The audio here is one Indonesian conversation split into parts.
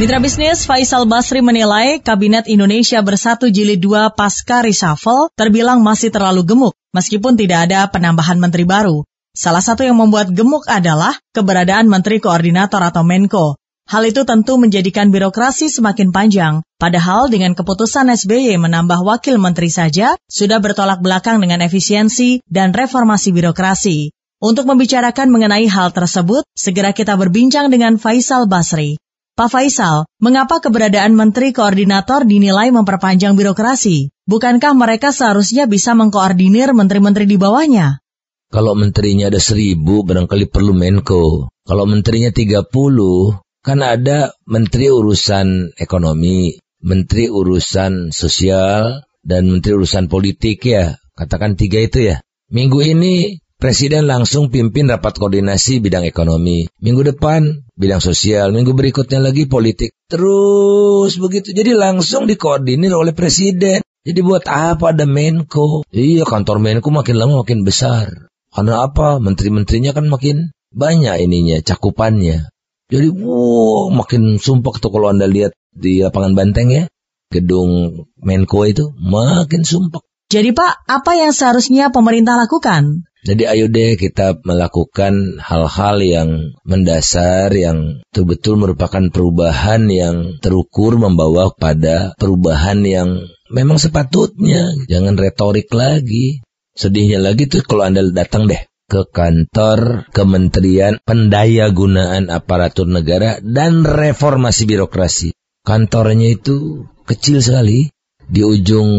Mitra bisnis Faisal Basri menilai Kabinet Indonesia Bersatu Jilid 2 pasca reshuffle terbilang masih terlalu gemuk meskipun tidak ada penambahan menteri baru. Salah satu yang membuat gemuk adalah keberadaan Menteri Koordinator atau Menko. Hal itu tentu menjadikan birokrasi semakin panjang, padahal dengan keputusan SBY menambah wakil menteri saja sudah bertolak belakang dengan efisiensi dan reformasi birokrasi. Untuk membicarakan mengenai hal tersebut, segera kita berbincang dengan Faisal Basri, Pak Faisal, mengapa keberadaan Menteri Koordinator dinilai memperpanjang birokrasi? Bukankah mereka seharusnya bisa mengkoordinir menteri-menteri di bawahnya? Kalau menterinya ada seribu, barangkali perlu Menko. Kalau menterinya tiga puluh, kan ada menteri urusan ekonomi, menteri urusan sosial, dan menteri urusan politik ya. Katakan tiga itu ya. Minggu ini Presiden langsung pimpin rapat koordinasi bidang ekonomi. Minggu depan bidang sosial, minggu berikutnya lagi politik. Terus begitu. Jadi langsung dikoordinir oleh presiden. Jadi buat apa ada Menko? Iya kantor Menko makin lama makin besar. Karena apa? Menteri-menterinya kan makin banyak ininya, cakupannya. Jadi wow, makin sumpah tuh kalau Anda lihat di lapangan Banteng ya. Gedung Menko itu makin sumpah. Jadi Pak, apa yang seharusnya pemerintah lakukan? Jadi ayo deh kita melakukan hal-hal yang mendasar yang betul-betul merupakan perubahan yang terukur membawa pada perubahan yang memang sepatutnya. Jangan retorik lagi. Sedihnya lagi tuh kalau Anda datang deh ke kantor Kementerian Pendaya Gunaan Aparatur Negara dan Reformasi Birokrasi. Kantornya itu kecil sekali di ujung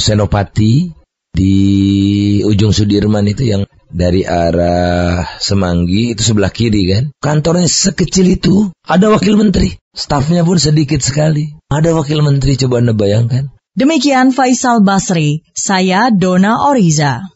Senopati di ujung Sudirman itu yang dari arah Semanggi itu sebelah kiri kan. Kantornya sekecil itu, ada wakil menteri. Stafnya pun sedikit sekali. Ada wakil menteri, coba Anda bayangkan. Demikian Faisal Basri, saya Dona Oriza.